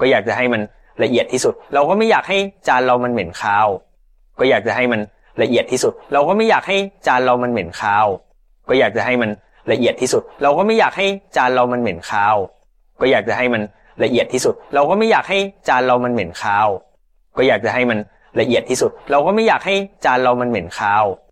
ก็อยากจะให้มันละเอียดที่สุด เราก็ไม่อยากให้จานเรามันเหม็นคาว ก็อยากจะให้มันละเอียดที่สุด เราก็ไม่อยากให้จานเรามันเหม็นคาว ก็อยากจะให้มันละเอียดที่สุด เราก็ไม่อยากให้จานเรามันเหม็นคาว ก็อยากจะให้มันละเอียดที่สุด เราก็ไม่อยากให้จานเรามันเหม็นคาว ก็อยากจะให้มันละเอียดที่สุด เราก็ไม่อยากให้จานเรามันเหม็นคาว